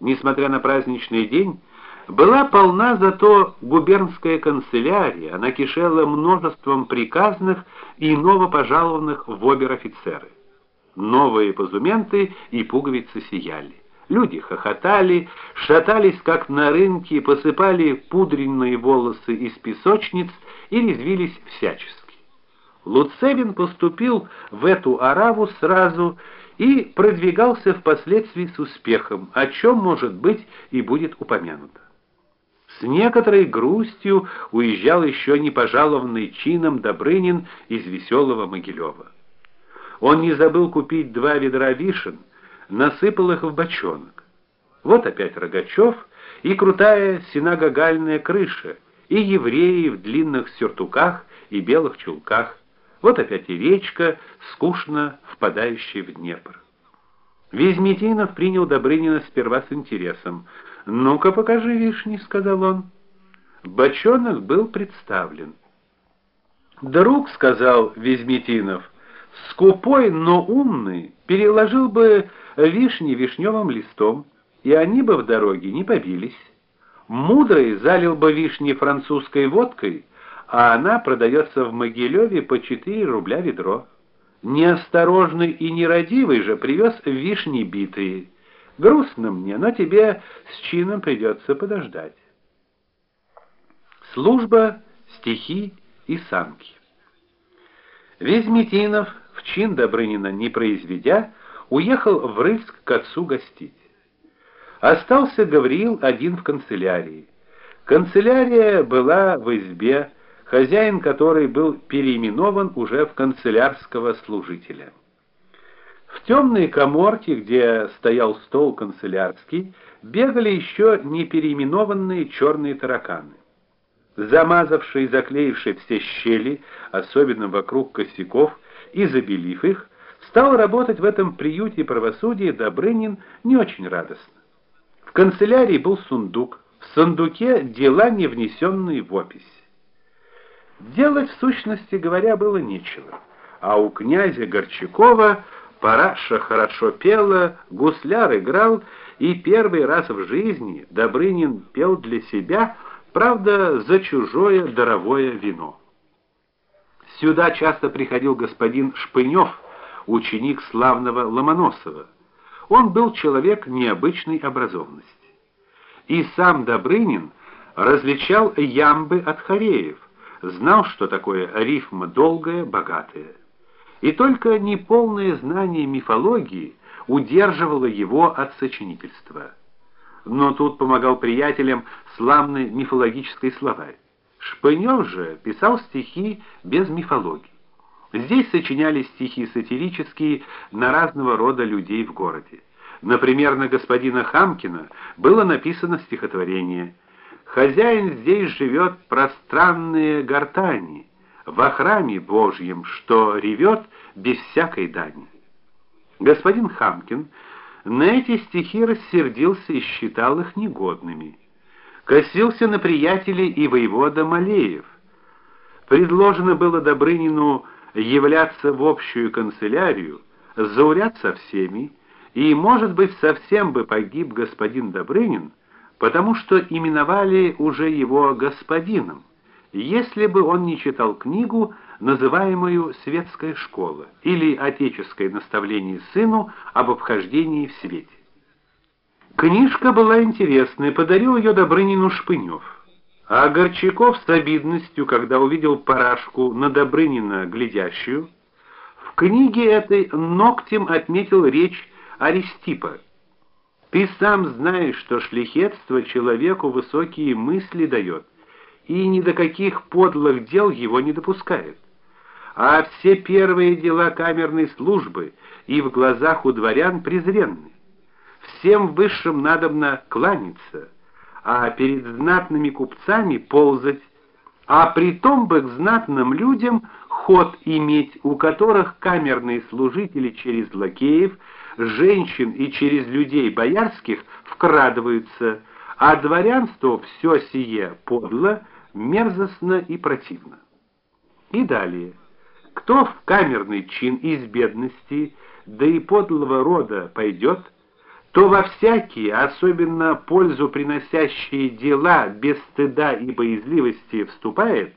несмотря на праздничный день, была полна зато губернская канцелярия, она кишела множеством приказных и новопожалованных в обер-офицеры. Новые позументы и пуговицы сияли. Люди хохотали, шатались как на рынке, посыпали пудренные волосы из песочниц и резвились всячески. Луцевин поступил в эту араву сразу и продвигался впоследствии с успехом, о чем, может быть, и будет упомянуто. С некоторой грустью уезжал еще не пожалованный чином Добрынин из веселого Могилева. Он не забыл купить два ведра вишен, насыпал их в бочонок. Вот опять Рогачев и крутая синагогальная крыша, и евреи в длинных сюртуках и белых чулках. Вот опять и речка, скучно впадающая в Днепр. Визметинов принял Добрынина сперва с интересом. "Ну-ка, покажи вишни", сказал он. Бочонок был представлен. "Друг", сказал Визметинов, "скупой, но умный, переложил бы вишни вишневым листом, и они бы в дороге не побились. Мудрый залил бы вишни французской водкой, а она продается в Могилеве по 4 рубля ведро. Неосторожный и нерадивый же привез вишни битые. Грустно мне, но тебе с чином придется подождать. Служба, стихи и самки. Везметинов, в чин Добрынина не произведя, уехал в Рыльск к отцу гостить. Остался Гавриил один в канцелярии. Канцелярия была в избе, хозяин которой был переименован уже в канцелярского служителя. В темной каморке, где стоял стол канцелярский, бегали еще не переименованные черные тараканы. Замазавший и заклеивший все щели, особенно вокруг косяков, и забелив их, стал работать в этом приюте правосудия Добрынин не очень радостно. В канцелярии был сундук, в сундуке дела, не внесенные в опись. Делать в сущности говоря было нечего, а у князя Горчакова параша хорошо пела, гусляр играл, и первый раз в жизни Добрынин пел для себя, правда, за чужое даровое вино. Сюда часто приходил господин Шпынев, ученик славного Ломоносова. Он был человек необычной образованности. И сам Добрынин различал ямбы от хореев знал, что такое рифма долгая, богатая. И только неполное знание мифологии удерживало его от сочинительства. Но тут помогал приятелям славный мифологический словарь. Шпынев же писал стихи без мифологии. Здесь сочиняли стихи сатирические на разного рода людей в городе. Например, на господина Хамкина было написано стихотворение Хозяин здесь живет пространные гортани, во храме Божьем, что ревет без всякой дани. Господин Хамкин на эти стихи рассердился и считал их негодными. Косился на приятелей и воевода Малеев. Предложено было Добрынину являться в общую канцелярию, зауряд со всеми, и, может быть, совсем бы погиб господин Добрынин, потому что именовали уже его господином, если бы он не читал книгу, называемую Светская школа или Отеческое наставление сыну об обхождении в свете. Книжка была интересная, подарил ее Добрынину Шпынев. А Горчаков с обидностью, когда увидел парашку на Добрынина глядящую, в книге этой ногтем отметил речь Аристипа. Ты сам знаешь, что шляхетство человеку высокие мысли дает, и ни до каких подлых дел его не допускает. А все первые дела камерной службы и в глазах у дворян презренны. Всем высшим надобно кланяться, а перед знатными купцами ползать, а притом бы к знатным людям ход иметь, у которых камерные служители через лакеев женщин и через людей боярских вкрадываются, а дворянство все сие подло, мерзостно и противно. И далее. Кто в камерный чин из бедности, да и подлого рода пойдет, кто во всякие, особенно пользу приносящие дела без стыда и боязливости вступает,